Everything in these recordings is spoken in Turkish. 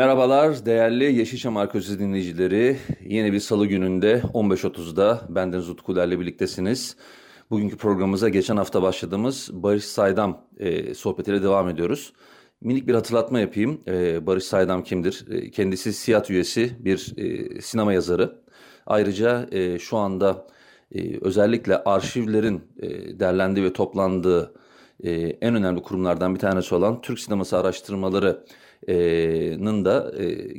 Merhabalar değerli Yeşilçam Arkeolojisi dinleyicileri. Yeni bir salı gününde 15.30'da benden Utkuler'le birliktesiniz. Bugünkü programımıza geçen hafta başladığımız Barış Saydam e, sohbetiyle devam ediyoruz. Minik bir hatırlatma yapayım. E, Barış Saydam kimdir? E, kendisi SİAD üyesi bir e, sinema yazarı. Ayrıca e, şu anda e, özellikle arşivlerin e, derlendiği ve toplandığı e, en önemli kurumlardan bir tanesi olan Türk Sineması Araştırmaları'nın da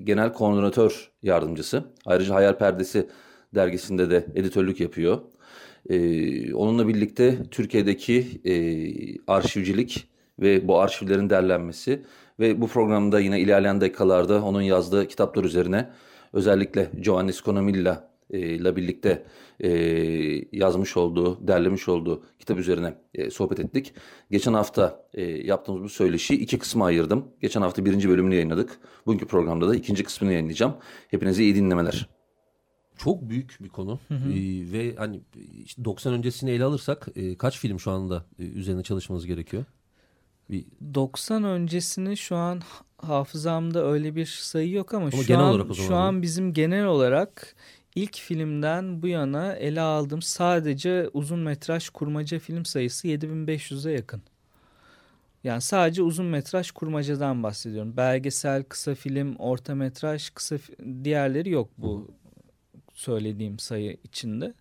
genel koordinatör yardımcısı. Ayrıca Hayal Perdesi dergisinde de editörlük yapıyor. Onunla birlikte Türkiye'deki arşivcilik ve bu arşivlerin derlenmesi ve bu programda yine ilerleyen dakikalarda onun yazdığı kitaplar üzerine özellikle Giovanni Sconomilla ile birlikte e, yazmış olduğu, derlemiş olduğu kitap üzerine e, sohbet ettik. Geçen hafta e, yaptığımız bu söyleşiyi iki kısma ayırdım. Geçen hafta birinci bölümünü yayınladık. Bugünkü programda da ikinci kısmını yayınlayacağım. Hepinize iyi dinlemeler. Çok büyük bir konu hı hı. Ee, ve hani işte 90 öncesini ele alırsak e, kaç film şu anda e, üzerine çalışmanız gerekiyor? Bir... 90 öncesini şu an hafızamda öyle bir sayı yok ama, ama şu genel an olarak o zaman şu an bizim genel olarak ilk filmden bu yana ele aldığım sadece uzun metraj kurmaca film sayısı 7500'e yakın. Yani sadece uzun metraj kurmacadan bahsediyorum. Belgesel, kısa film, orta metraj, kısa diğerleri yok bu söylediğim sayı içinde.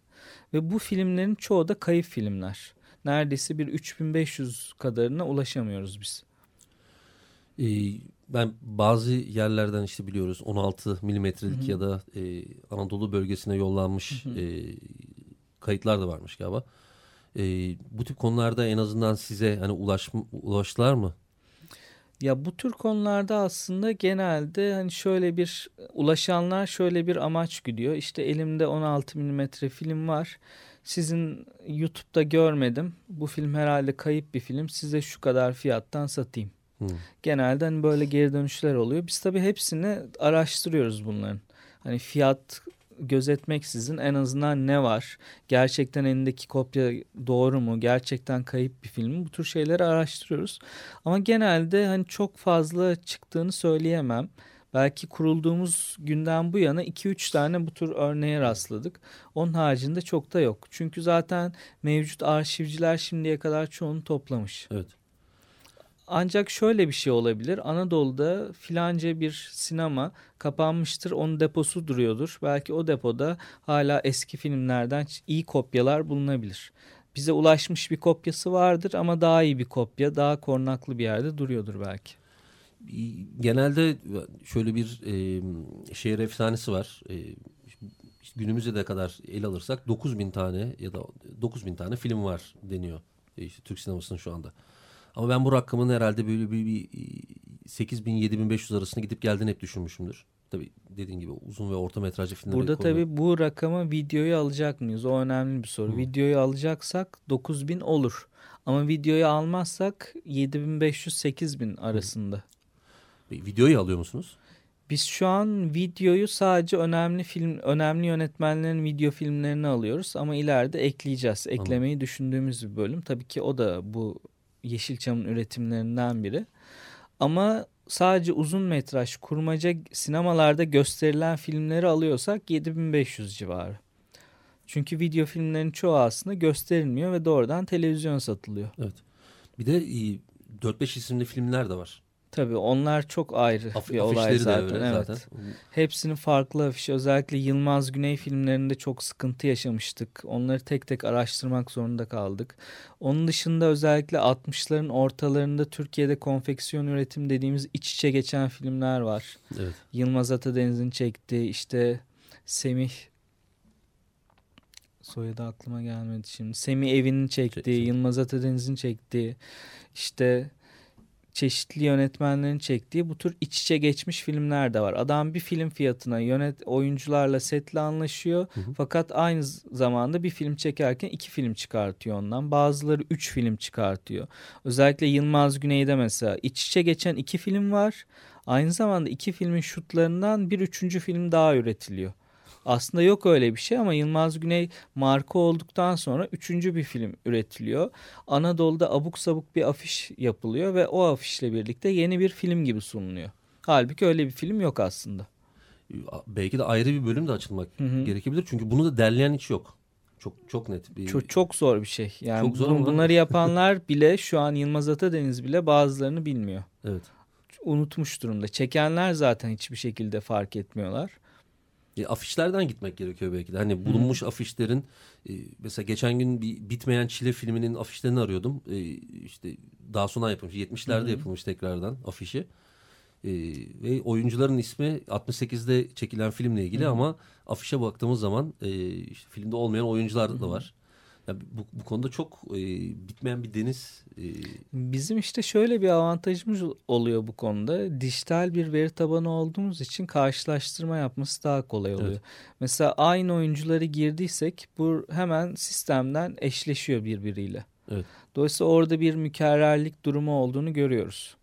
Ve bu filmlerin çoğu da kayıp filmler neredeyse bir 3500 kadarına ulaşamıyoruz biz. Ee, ben bazı yerlerden işte biliyoruz 16 milimetrelik ya da e, Anadolu bölgesine yollanmış E, kayıtlar da varmış galiba. E, bu tip konularda en azından size hani ulaş, ulaştılar mı? Ya bu tür konularda aslında genelde hani şöyle bir ulaşanlar şöyle bir amaç güdüyor. İşte elimde 16 milimetre film var sizin YouTube'da görmedim. Bu film herhalde kayıp bir film. Size şu kadar fiyattan satayım. Hmm. Genelde hani böyle geri dönüşler oluyor. Biz tabii hepsini araştırıyoruz bunların. Hani fiyat gözetmeksizin en azından ne var? Gerçekten elindeki kopya doğru mu? Gerçekten kayıp bir film mi? Bu tür şeyleri araştırıyoruz. Ama genelde hani çok fazla çıktığını söyleyemem. Belki kurulduğumuz günden bu yana 2-3 tane bu tür örneğe rastladık. Onun haricinde çok da yok. Çünkü zaten mevcut arşivciler şimdiye kadar çoğunu toplamış. Evet. Ancak şöyle bir şey olabilir. Anadolu'da filanca bir sinema kapanmıştır. Onun deposu duruyordur. Belki o depoda hala eski filmlerden iyi kopyalar bulunabilir. Bize ulaşmış bir kopyası vardır ama daha iyi bir kopya, daha korunaklı bir yerde duruyordur belki genelde şöyle bir e, şehir efsanesi var. E, günümüze de kadar el alırsak 9000 tane ya da 9000 tane film var deniyor e, işte Türk sinemasının şu anda. Ama ben bu rakamın herhalde böyle bir, bir 8000 7500 arasında gidip geldiğini hep düşünmüşümdür. Tabii dediğin gibi uzun ve orta metrajlı filmler. Burada tabii bu rakamı videoyu alacak mıyız? O önemli bir soru. Hı. Videoyu alacaksak 9000 olur. Ama videoyu almazsak 7500-8000 arasında. Hı. Videoyu alıyor musunuz? Biz şu an videoyu sadece önemli film, önemli yönetmenlerin video filmlerini alıyoruz ama ileride ekleyeceğiz. Eklemeyi Anladım. düşündüğümüz bir bölüm. Tabii ki o da bu Yeşilçam'ın üretimlerinden biri. Ama sadece uzun metraj kurmaca sinemalarda gösterilen filmleri alıyorsak 7500 civarı. Çünkü video filmlerin çoğu aslında gösterilmiyor ve doğrudan televizyon satılıyor. Evet. Bir de 4-5 isimli filmler de var. Tabii onlar çok ayrı Af, bir olay zaten. Öyle evet. zaten. Hepsinin farklı afişi. Özellikle Yılmaz Güney filmlerinde çok sıkıntı yaşamıştık. Onları tek tek araştırmak zorunda kaldık. Onun dışında özellikle 60'ların ortalarında Türkiye'de konfeksiyon üretim dediğimiz iç içe geçen filmler var. Evet. Yılmaz Atadeniz'in çektiği işte Semih soyadı aklıma gelmedi şimdi. Semih Evin'in çektiği, Çek- Yılmaz Atadeniz'in çektiği, işte çeşitli yönetmenlerin çektiği bu tür iç içe geçmiş filmler de var. Adam bir film fiyatına yönet oyuncularla setle anlaşıyor. Hı hı. Fakat aynı zamanda bir film çekerken iki film çıkartıyor ondan. Bazıları üç film çıkartıyor. Özellikle Yılmaz Güney'de mesela iç içe geçen iki film var. Aynı zamanda iki filmin şutlarından bir üçüncü film daha üretiliyor. Aslında yok öyle bir şey ama Yılmaz Güney marka olduktan sonra üçüncü bir film üretiliyor. Anadolu'da abuk sabuk bir afiş yapılıyor ve o afişle birlikte yeni bir film gibi sunuluyor. Halbuki öyle bir film yok aslında. Belki de ayrı bir bölüm de açılmak Hı hı. gerekebilir. Çünkü bunu da derleyen hiç yok. Çok çok net. Bir, Çok, çok zor bir şey. Yani Çok zor bunu- bunları yapanlar bile şu an Yılmaz Atadeniz bile bazılarını bilmiyor. Evet. Unutmuş durumda. Çekenler zaten hiçbir şekilde fark etmiyorlar. E, afişlerden gitmek gerekiyor belki de. Hani bulunmuş afişlerin e, mesela geçen gün bir bitmeyen çile filminin afişlerini arıyordum. E, işte daha sonra yapılmış. 70'lerde yapılmış tekrardan afişi. E, ve oyuncuların ismi 68'de çekilen filmle ilgili ama afişe baktığımız zaman e, işte filmde olmayan oyuncular da var. Ya bu, bu konuda çok e, bitmeyen bir deniz. E, Bizim işte şöyle bir avantajımız oluyor bu konuda. Dijital bir veri tabanı olduğumuz için karşılaştırma yapması daha kolay oluyor. Evet. Mesela aynı oyuncuları girdiysek bu hemen sistemden eşleşiyor birbiriyle. Evet. Dolayısıyla orada bir mükerrerlik durumu olduğunu görüyoruz.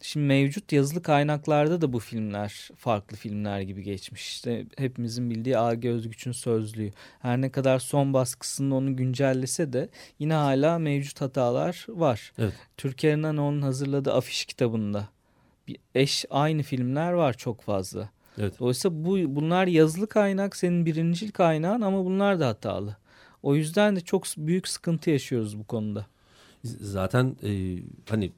Şimdi mevcut yazılı kaynaklarda da bu filmler farklı filmler gibi geçmiş. İşte hepimizin bildiği A.G. Özgüç'ün sözlüğü. Her ne kadar son baskısında onu güncellese de yine hala mevcut hatalar var. Evet. Türkiye'nin onun hazırladığı afiş kitabında bir eş aynı filmler var çok fazla. evet. Dolayısıyla bu bunlar yazılı kaynak senin birincil kaynağın ama bunlar da hatalı. O yüzden de çok büyük sıkıntı yaşıyoruz bu konuda. zaten e, hani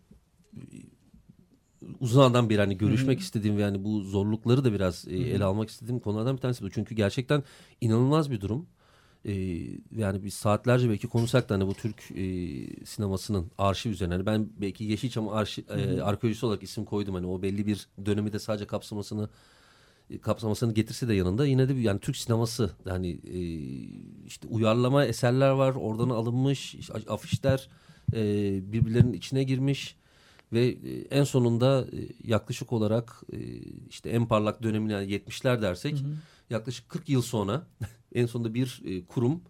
uzundan beri hani görüşmek istediğim ve hani bu zorlukları da biraz e, ele almak istediğim konulardan bir tanesi bu. Çünkü gerçekten inanılmaz bir durum. E, yani biz saatlerce belki konuşsak da hani bu Türk e, sinemasının arşiv üzerine. Hani ben belki Yeşilçam arşi, e, arkeolojisi olarak isim koydum. Hani o belli bir dönemi de sadece kapsamasını e, kapsamasını getirse de yanında yine de bir yani Türk sineması hani e, işte uyarlama eserler var oradan alınmış afişler e, birbirlerinin içine girmiş ve e, en sonunda e, yaklaşık olarak e, işte en parlak dönemine yani 70'ler dersek yaklaşık 40 yıl sonra en sonunda bir kurum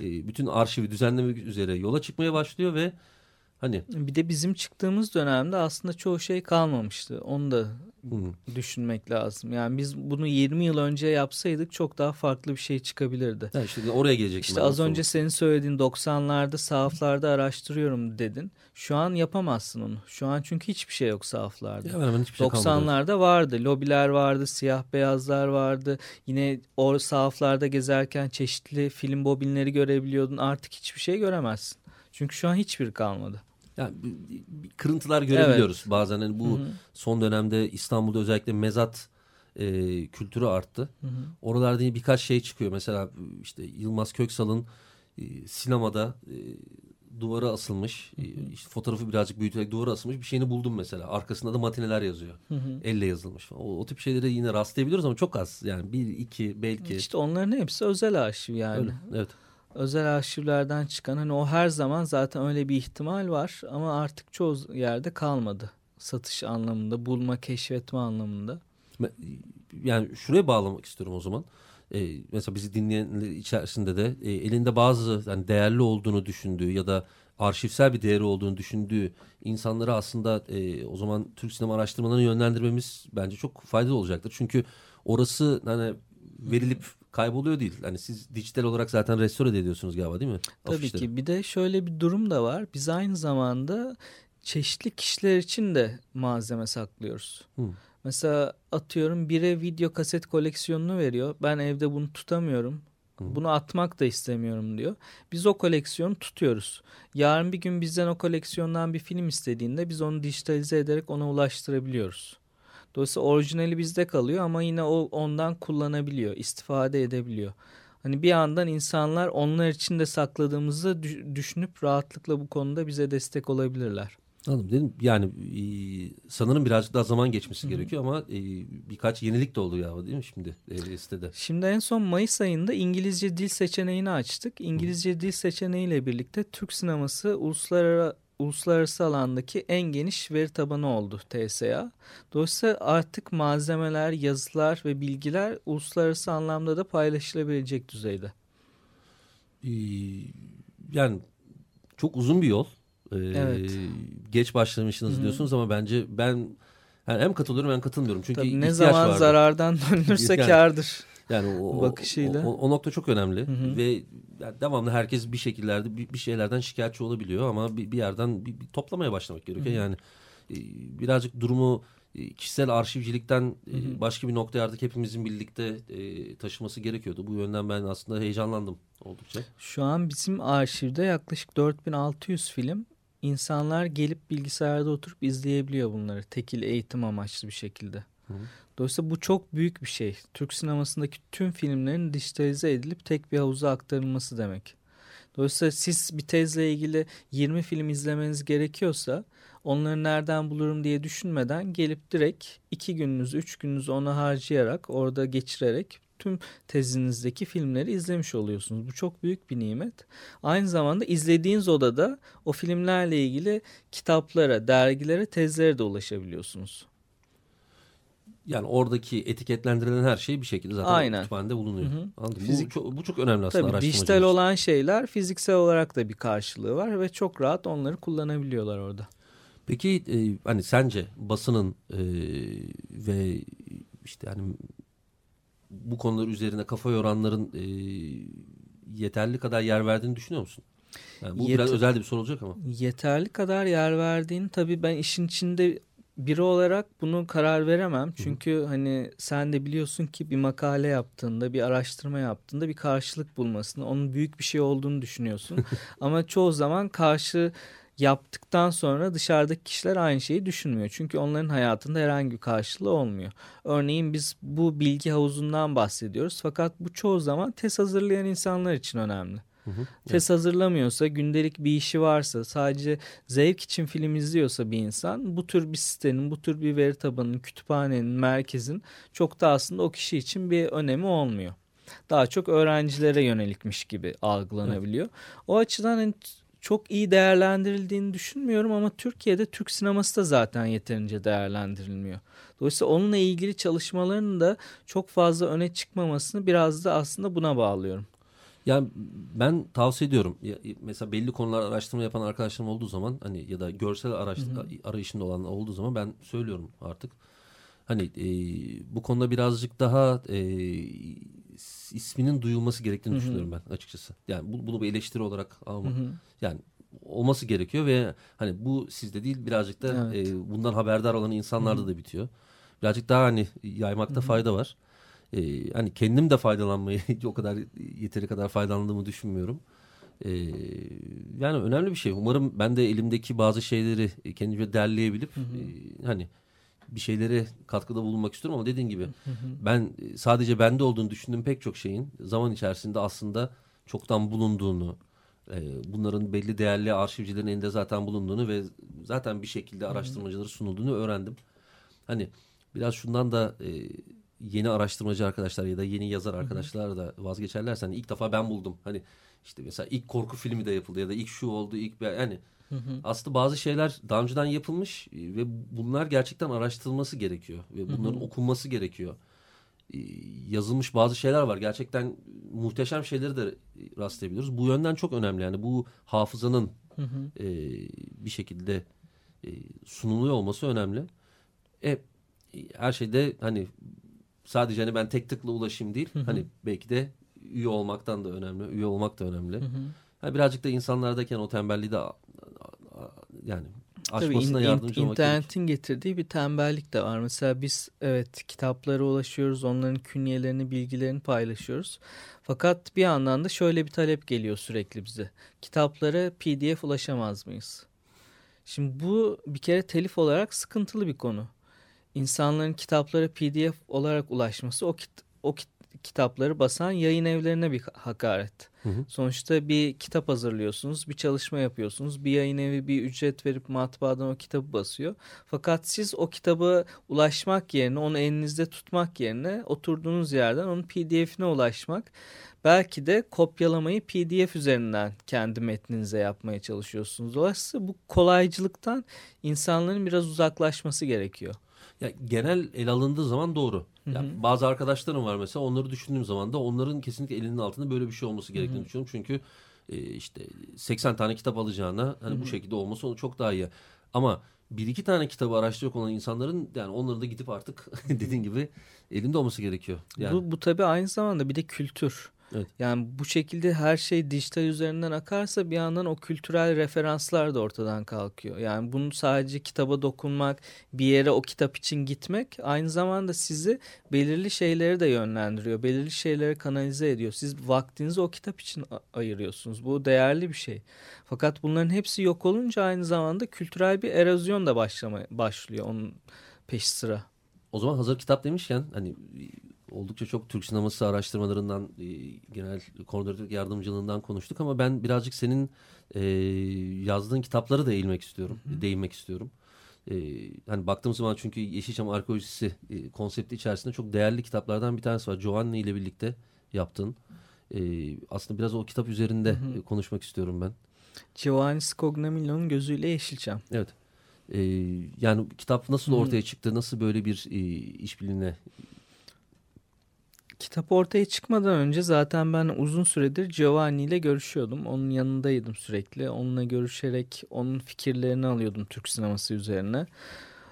bütün arşivi düzenlemek üzere yola çıkmaya başlıyor ve hani Bir de bizim çıktığımız dönemde aslında çoğu şey kalmamıştı. Onu da hı, düşünmek lazım. Yani biz bunu 20 yıl önce yapsaydık çok daha farklı bir şey çıkabilirdi. ya işte oraya gelecektim. İşte az önce olur? senin söylediğin 90'larda sahaflarda araştırıyorum dedin. Şu an yapamazsın onu. Şu an çünkü hiçbir şey yok sahaflarda. hemen hemen hiçbir şey kalmadı. 90'larda vardı. Lobiler vardı, siyah beyazlar vardı. Yine o sahaflarda gezerken çeşitli film bobinleri görebiliyordun. Artık hiçbir şey göremezsin. Çünkü şu an hiçbir kalmadı. Yani kırıntılar görebiliyoruz bazen. Hani bu Hı hı. son dönemde İstanbul'da özellikle mezat e, kültürü arttı. Hı hı. Oralarda birkaç şey çıkıyor. Mesela işte Yılmaz Köksal'ın e, sinemada e, duvara asılmış, e, işte fotoğrafı birazcık büyüterek duvara asılmış bir şeyini buldum mesela. Arkasında da matineler yazıyor. Hı hı. Elle yazılmış. O, o tip şeylere yine rastlayabiliyoruz ama çok az. Yani bir, iki belki. İşte onların hepsi özel arşiv yani. Öyle, evet. Özel arşivlerden çıkan hani o her zaman zaten öyle bir ihtimal var ama artık çoğu yerde kalmadı. Satış anlamında, bulma, keşfetme anlamında. Yani şuraya bağlamak istiyorum o zaman. Ee, mesela bizi dinleyenler içerisinde de e, elinde bazı yani değerli olduğunu düşündüğü ya da arşivsel bir değeri olduğunu düşündüğü insanları aslında e, o zaman Türk sinema araştırmalarını yönlendirmemiz bence çok faydalı olacaktır. Çünkü orası hani verilip kayboluyor değil. Hani siz dijital olarak zaten restore ediyorsunuz galiba değil mi? Tabii Afişleri. ki bir de şöyle bir durum da var. Biz aynı zamanda çeşitli kişiler için de malzeme saklıyoruz. Hı. Mesela atıyorum bire video kaset koleksiyonunu veriyor. Ben evde bunu tutamıyorum. Bunu atmak da istemiyorum diyor. Biz o koleksiyonu tutuyoruz. Yarın bir gün bizden o koleksiyondan bir film istediğinde biz onu dijitalize ederek ona ulaştırabiliyoruz. Dolayısıyla orijinali bizde kalıyor ama yine o ondan kullanabiliyor, istifade edebiliyor. Hani bir yandan insanlar onlar için de sakladığımızı dü- düşünüp rahatlıkla bu konuda bize destek olabilirler. Anladım dedim. Yani e, sanırım birazcık daha zaman geçmesi Hı-hı. gerekiyor ama e, birkaç yenilik de oldu ya değil mi şimdi e, sitede? Şimdi en son Mayıs ayında İngilizce dil seçeneğini açtık. İngilizce Hı-hı. dil seçeneğiyle birlikte Türk sineması uluslararası uluslararası alandaki en geniş veri tabanı oldu TSA. Dolayısıyla artık malzemeler, yazılar ve bilgiler uluslararası anlamda da paylaşılabilecek düzeyde. Ee, yani çok uzun bir yol. Ee, evet. Geç başlamışsınız Hı-hı. diyorsunuz ama bence ben yani hem katılıyorum hem katılmıyorum. Çünkü Tabii ne zaman vardı. zarardan dönülürse yani, kardır. Yani o, bakışıyla. O, o, o nokta çok önemli Hı-hı. ve yani devamlı herkes bir şekillerde bir, bir şeylerden şikayetçi olabiliyor ama bir, bir yerden bir, bir toplamaya başlamak gerekiyor. Hı-hı. Yani e, birazcık durumu e, kişisel arşivcilikten e, başka bir noktaya artık hepimizin birlikte taşıması gerekiyordu. Bu yönden ben aslında heyecanlandım oldukça. Şu an bizim arşivde yaklaşık 4600 film insanlar gelip bilgisayarda oturup izleyebiliyor bunları tekil eğitim amaçlı bir şekilde. Hı. Dolayısıyla bu çok büyük bir şey. Türk sinemasındaki tüm filmlerin dijitalize edilip tek bir havuza aktarılması demek. Dolayısıyla siz bir tezle ilgili 20 film izlemeniz gerekiyorsa onları nereden bulurum diye düşünmeden gelip direkt 2 gününüz 3 gününüzü ona harcayarak orada geçirerek tüm tezinizdeki filmleri izlemiş oluyorsunuz. Bu çok büyük bir nimet. Aynı zamanda izlediğiniz odada o filmlerle ilgili kitaplara, dergilere, tezlere de ulaşabiliyorsunuz. Yani oradaki etiketlendirilen her şey bir şekilde zaten Aynen. kütüphanede bulunuyor. Hı hı. Fizik, bu, çok, bu çok önemli aslında Tabii dijital olan şeyler fiziksel olarak da bir karşılığı var ve çok rahat onları kullanabiliyorlar orada. Peki e, hani sence basının e, ve işte hani bu konular üzerine kafa yoranların e, yeterli kadar yer verdiğini düşünüyor musun? Yani bu Yet biraz özel bir soru olacak ama. Yeterli kadar yer verdiğini tabii ben işin içinde biri olarak bunu karar veremem. Çünkü Hı hani sen de biliyorsun ki bir makale yaptığında, bir araştırma yaptığında bir karşılık bulmasını, onun büyük bir şey olduğunu düşünüyorsun. Ama çoğu zaman karşı yaptıktan sonra dışarıdaki kişiler aynı şeyi düşünmüyor. Çünkü onların hayatında herhangi bir karşılığı olmuyor. Örneğin biz bu bilgi havuzundan bahsediyoruz. Fakat bu çoğu zaman test hazırlayan insanlar için önemli. Hı hı, Test evet. hazırlamıyorsa, gündelik bir işi varsa, sadece zevk için film izliyorsa bir insan bu tür bir sitenin, bu tür bir veri tabanının, kütüphanenin, merkezin çok da aslında o kişi için bir önemi olmuyor. Daha çok öğrencilere yönelikmiş gibi algılanabiliyor. Evet. O açıdan hani çok iyi değerlendirildiğini düşünmüyorum ama Türkiye'de Türk sineması da zaten yeterince değerlendirilmiyor. Dolayısıyla onunla ilgili çalışmaların da çok fazla öne çıkmamasını biraz da aslında buna bağlıyorum. Yani ben tavsiye ediyorum. Mesela belli konular araştırma yapan arkadaşlarım olduğu zaman hani ya da görsel araştırma, arayışında olan olduğu zaman ben söylüyorum artık. Hani e, bu konuda birazcık daha e, isminin duyulması gerektiğini Hı -hı. düşünüyorum ben açıkçası. Yani bu, bunu bir eleştiri olarak alma. Hı -hı. Yani olması gerekiyor ve hani bu sizde değil birazcık da evet. e, bundan haberdar olan insanlarda Hı -hı. da bitiyor. Birazcık daha hani yaymakta Hı -hı. fayda var. E, hani kendim de faydalanmayı o kadar yeteri kadar faydalandığımı düşünmüyorum. E, yani önemli bir şey. Umarım ben de elimdeki bazı şeyleri kendimce derleyebilip hı hı. E, hani bir şeylere katkıda bulunmak istiyorum ama dediğin gibi hı hı. ben sadece bende olduğunu düşündüğüm pek çok şeyin zaman içerisinde aslında çoktan bulunduğunu, e, bunların belli değerli arşivcilerin elinde zaten bulunduğunu ve zaten bir şekilde araştırmacılara sunulduğunu öğrendim. Hani biraz şundan da e, yeni araştırmacı arkadaşlar ya da yeni yazar arkadaşlar da vazgeçerlerse hani ilk defa ben buldum. Hani işte mesela ilk korku filmi de yapıldı ya da ilk şu oldu ilk yani Hı hı. Aslında bazı şeyler daha önceden yapılmış e, ve bunlar gerçekten araştırılması gerekiyor ve bunların hı hı. okunması gerekiyor. E, yazılmış bazı şeyler var. Gerçekten muhteşem şeyleri de rastlayabiliyoruz. Bu yönden çok önemli. Yani bu hafızanın hı hı. E, bir şekilde e, sunuluyor olması önemli. E, her şeyde hani sadece hani ben tek tıkla ulaşayım değil. Hı hı. Hani belki de üye olmaktan da önemli. Üye olmak da önemli. Hı hı. Yani birazcık da insanlardayken o tembelliği de yani aşmasına Tabii in, yardımcı olmak internetin gerekir. getirdiği bir tembellik de var. Mesela biz evet kitaplara ulaşıyoruz, onların künyelerini, bilgilerini paylaşıyoruz. Fakat bir yandan da şöyle bir talep geliyor sürekli bize. Kitaplara PDF ulaşamaz mıyız? Şimdi bu bir kere telif olarak sıkıntılı bir konu. İnsanların kitaplara PDF olarak ulaşması o kit o kit kitapları basan yayın evlerine bir hakaret. Hı hı. Sonuçta bir kitap hazırlıyorsunuz, bir çalışma yapıyorsunuz. Bir yayın evi bir ücret verip matbaadan o kitabı basıyor. Fakat siz o kitabı ulaşmak yerine, onu elinizde tutmak yerine oturduğunuz yerden onun pdf'ine ulaşmak belki de kopyalamayı pdf üzerinden kendi metninize yapmaya çalışıyorsunuz. Dolayısıyla bu kolaycılıktan insanların biraz uzaklaşması gerekiyor. Ya genel el alındığı zaman doğru. Ya bazı arkadaşlarım var mesela onları düşündüğüm zaman da onların kesinlikle elinin altında böyle bir şey olması gerektiğini Hı-hı. düşünüyorum. Çünkü e, işte 80 tane kitap alacağına hani Hı-hı. bu şekilde olması onu çok daha iyi. Ama bir iki tane kitabı araştıracak olan insanların yani onları da gidip artık dediğin gibi elinde olması gerekiyor. Yani. Bu, bu tabii aynı zamanda bir de kültür. Evet. Yani bu şekilde her şey dijital üzerinden akarsa bir yandan o kültürel referanslar da ortadan kalkıyor. Yani bunu sadece kitaba dokunmak, bir yere o kitap için gitmek aynı zamanda sizi belirli şeyleri de yönlendiriyor. Belirli şeyleri kanalize ediyor. Siz vaktinizi o kitap için ayırıyorsunuz. Bu değerli bir şey. Fakat bunların hepsi yok olunca aynı zamanda kültürel bir erozyon da başlama, başlıyor onun peş sıra. O zaman hazır kitap demişken hani oldukça çok Türk sineması araştırmalarından e, genel koordinatör yardımcılığından konuştuk ama ben birazcık senin e, yazdığın kitapları da eğilmek istiyorum, hı hı. değinmek istiyorum. E, hani baktığımız zaman çünkü Yeşilçam arkeolojisi e, konsepti içerisinde çok değerli kitaplardan bir tanesi var. Giovanni ile birlikte yaptın. E, aslında biraz o kitap üzerinde hı hı. konuşmak istiyorum ben. Giovanni Scognamilo'nun gözüyle Yeşilçam. Evet. E, yani kitap nasıl ortaya çıktı? Nasıl böyle bir e, işbirliğine Kitap ortaya çıkmadan önce zaten ben uzun süredir Giovanni ile görüşüyordum. Onun yanındaydım sürekli. Onunla görüşerek onun fikirlerini alıyordum Türk sineması üzerine.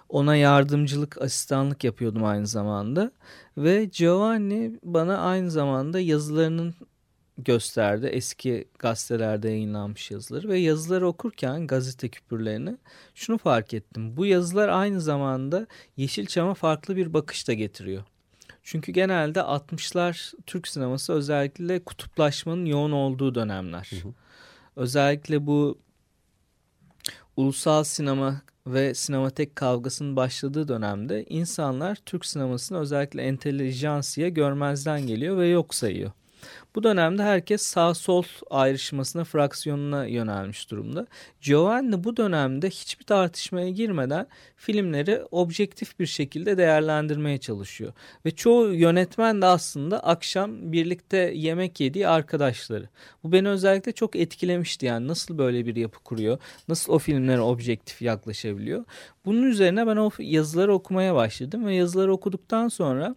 Ona yardımcılık, asistanlık yapıyordum aynı zamanda. Ve Giovanni bana aynı zamanda yazılarının gösterdi. Eski gazetelerde yayınlanmış yazıları ve yazıları okurken gazete küpürlerini şunu fark ettim. Bu yazılar aynı zamanda Yeşilçam'a farklı bir bakış da getiriyor. Çünkü genelde 60'lar Türk sineması özellikle kutuplaşmanın yoğun olduğu dönemler. Hı hı. Özellikle bu ulusal sinema ve sinematek kavgasının başladığı dönemde insanlar Türk sinemasını özellikle entelijansiye görmezden geliyor ve yok sayıyor. Bu dönemde herkes sağ sol ayrışmasına, fraksiyonuna yönelmiş durumda. Giovanni bu dönemde hiçbir tartışmaya girmeden filmleri objektif bir şekilde değerlendirmeye çalışıyor. Ve çoğu yönetmen de aslında akşam birlikte yemek yediği arkadaşları. Bu beni özellikle çok etkilemişti yani nasıl böyle bir yapı kuruyor, nasıl o filmlere objektif yaklaşabiliyor. Bunun üzerine ben o yazıları okumaya başladım ve yazıları okuduktan sonra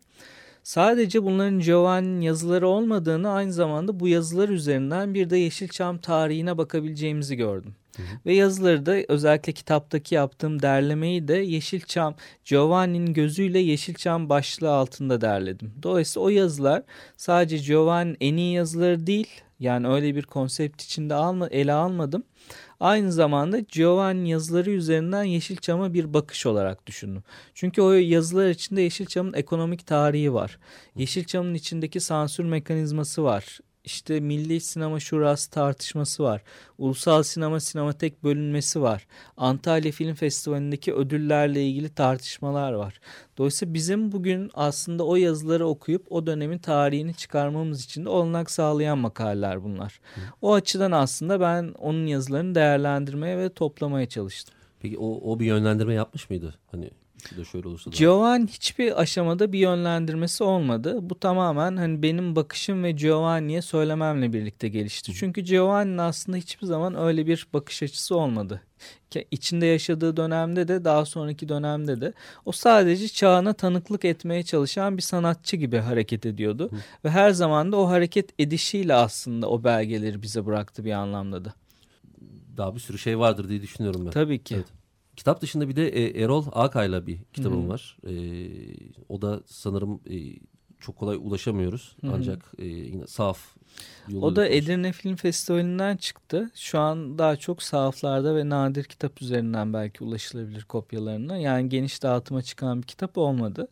Sadece bunların Giovanni'nin yazıları olmadığını aynı zamanda bu yazılar üzerinden bir de Yeşilçam tarihine bakabileceğimizi gördüm. Hı hı. Ve yazıları da özellikle kitaptaki yaptığım derlemeyi de Yeşilçam, Giovanni'nin gözüyle Yeşilçam başlığı altında derledim. Dolayısıyla o yazılar sadece Giovanni'nin en iyi yazıları değil, yani öyle bir konsept içinde alma, ele almadım. Aynı zamanda Giovanni yazıları üzerinden Yeşilçam'a bir bakış olarak düşündüm. Çünkü o yazılar içinde Yeşilçam'ın ekonomik tarihi var. Yeşilçam'ın içindeki sansür mekanizması var işte Milli Sinema Şurası tartışması var. Ulusal Sinema Sinematek bölünmesi var. Antalya Film Festivali'ndeki ödüllerle ilgili tartışmalar var. Dolayısıyla bizim bugün aslında o yazıları okuyup o dönemin tarihini çıkarmamız için de olanak sağlayan makaleler bunlar. Hı. O açıdan aslında ben onun yazılarını değerlendirmeye ve toplamaya çalıştım. Peki o, o bir yönlendirme yapmış mıydı? Hani da şöyle olursa da. Giovanni hiçbir aşamada bir yönlendirmesi olmadı. Bu tamamen hani benim bakışım ve Giovanni'ye söylememle birlikte gelişti. Çünkü Giovanni'nin aslında hiçbir zaman öyle bir bakış açısı olmadı. İçinde yaşadığı dönemde de daha sonraki dönemde de o sadece çağına tanıklık etmeye çalışan bir sanatçı gibi hareket ediyordu. Hı. Ve her zaman da o hareket edişiyle aslında o belgeleri bize bıraktı bir anlamda da. Daha bir sürü şey vardır diye düşünüyorum ben. Tabii ki. Evet. Kitap dışında bir de e, Erol Akay'la bir kitabım Hı-hı. var. E, o da sanırım e, çok kolay ulaşamıyoruz. Hı-hı. Ancak e, yine sahaf o da Edirne Film Festivali'nden çıktı. Şu an daha çok sahaflarda ve nadir kitap üzerinden belki ulaşılabilir kopyalarına. Yani geniş dağıtıma çıkan bir kitap olmadı.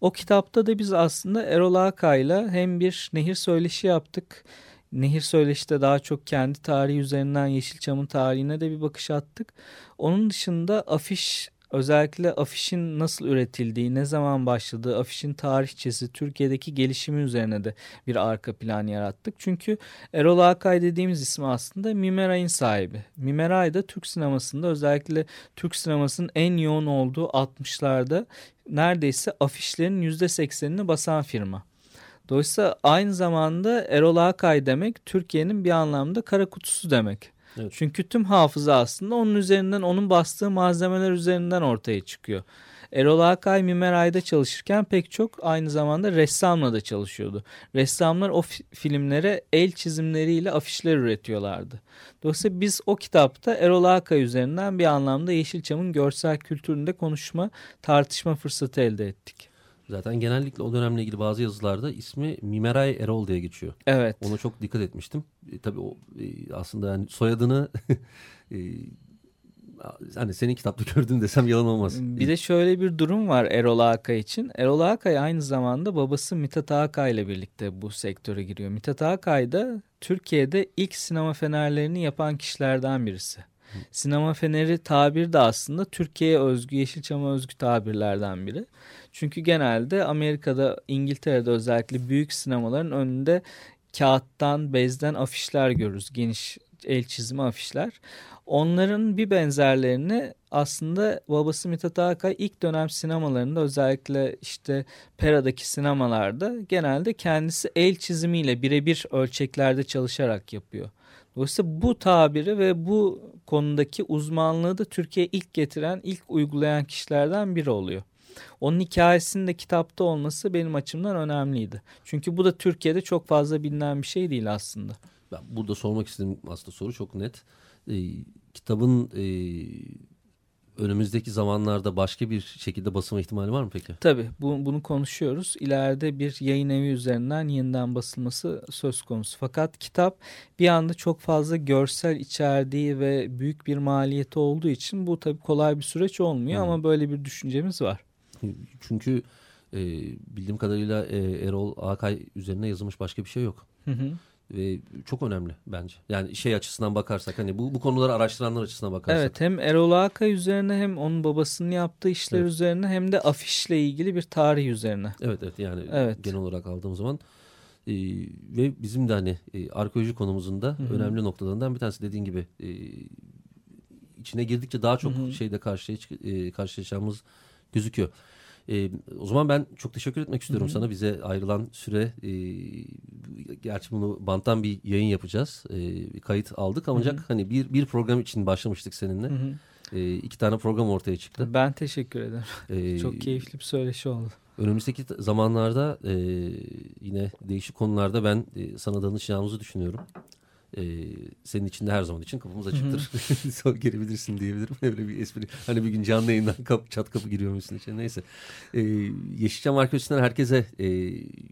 O kitapta da biz aslında Erol Akay'la hem bir nehir söyleşi yaptık Nehir Söyleşi'de daha çok kendi tarihi üzerinden Yeşilçam'ın tarihine de bir bakış attık. Onun dışında afiş özellikle afişin nasıl üretildiği, ne zaman başladığı, afişin tarihçesi, Türkiye'deki gelişimi üzerine de bir arka plan yarattık. Çünkü Erol Akay dediğimiz ismi aslında Mimeray'ın sahibi. Mimeray da Türk sinemasında özellikle Türk sinemasının en yoğun olduğu 60'larda neredeyse afişlerin %80'ini basan firma. Dolayısıyla aynı zamanda Erol Akay demek Türkiye'nin bir anlamda kara kutusu demek. Evet. Çünkü tüm hafıza aslında onun üzerinden, onun bastığı malzemeler üzerinden ortaya çıkıyor. Erol Akay Mimeray'da çalışırken pek çok aynı zamanda ressamla da çalışıyordu. Ressamlar o filmlere el çizimleriyle afişler üretiyorlardı. Dolayısıyla biz o kitapta Erol Akay üzerinden bir anlamda Yeşilçam'ın görsel kültüründe konuşma, tartışma fırsatı elde ettik. Zaten genellikle o dönemle ilgili bazı yazılarda ismi Mimeray Erol diye geçiyor. Evet. Ona çok dikkat etmiştim. E, tabii o e, aslında yani soyadını e, hani senin kitapta gördüm desem yalan olmaz. Bir de şöyle bir durum var Erol Akay için. Erol Akay aynı zamanda babası Mithat Akay ile birlikte bu sektöre giriyor. Mithat Akay da Türkiye'de ilk sinema fenerlerini yapan kişilerden birisi. Sinema feneri tabir de aslında Türkiye'ye özgü, Yeşilçam'a özgü tabirlerden biri. Çünkü genelde Amerika'da, İngiltere'de özellikle büyük sinemaların önünde kağıttan, bezden afişler görürüz. Geniş el çizimi afişler. Onların bir benzerlerini aslında babası Mithat Akay ilk dönem sinemalarında özellikle işte Pera'daki sinemalarda genelde kendisi el çizimiyle birebir ölçeklerde çalışarak yapıyor. Dolayısıyla bu tabiri ve bu konudaki uzmanlığı da Türkiye'ye ilk getiren, ilk uygulayan kişilerden biri oluyor. Onun hikayesinin de kitapta olması benim açımdan önemliydi. Çünkü bu da Türkiye'de çok fazla bilinen bir şey değil aslında. Ben burada sormak istediğim aslında soru çok net. Ee, kitabın e, önümüzdeki zamanlarda başka bir şekilde basılma ihtimali var mı peki? Tabii bu, bunu konuşuyoruz. İleride bir yayın evi üzerinden yeniden basılması söz konusu. Fakat kitap bir anda çok fazla görsel içerdiği ve büyük bir maliyeti olduğu için bu tabii kolay bir süreç olmuyor hmm. ama böyle bir düşüncemiz var. Çünkü e, bildiğim kadarıyla e, Erol Akay üzerine yazılmış başka bir şey yok. Hı hı ve çok önemli bence. Yani şey açısından bakarsak hani bu bu konuları araştıranlar açısından bakarsak. Evet hem Erol Akay üzerine hem onun babasının yaptığı işler evet. üzerine hem de afişle ilgili bir tarih üzerine. Evet evet yani evet. genel olarak aldığım zaman e, ve bizim de hani e, arkeoloji konumuzun da Hı -hı. önemli noktalarından bir tanesi dediğin gibi e, içine girdikçe daha çok Hı -hı. şeyde karşıya e, karşılaşacağımız gözüküyor. E, o zaman ben çok teşekkür etmek istiyorum Hı -hı. sana. Bize ayrılan süre, e, gerçi bunu banttan bir yayın yapacağız. E, bir kayıt aldık ancak Hı -hı. hani bir, bir program için başlamıştık seninle. Hı -hı. E, iki tane program ortaya çıktı. Ben teşekkür ederim. E, çok keyifli bir söyleşi oldu. Önümüzdeki zamanlarda e, yine değişik konularda ben e, sana danışacağımızı düşünüyorum e, senin için de her zaman için kapımız açıktır. Sonra gelebilirsin diyebilirim. Öyle bir espri. Hani bir gün canlı yayından kapı, çat kapı giriyormuşsun içine. Neyse. E, Yeşilçam Arkeolojisi'nden herkese e,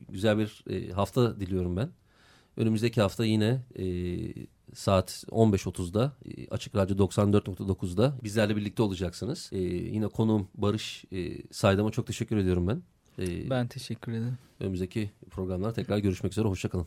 güzel bir e, hafta diliyorum ben. Önümüzdeki hafta yine e, saat 15.30'da e, Açık Radyo 94.9'da bizlerle birlikte olacaksınız. E, yine konuğum Barış e, Saydam'a çok teşekkür ediyorum ben. E, ben teşekkür ederim. Önümüzdeki programlar tekrar görüşmek üzere. Hoşçakalın.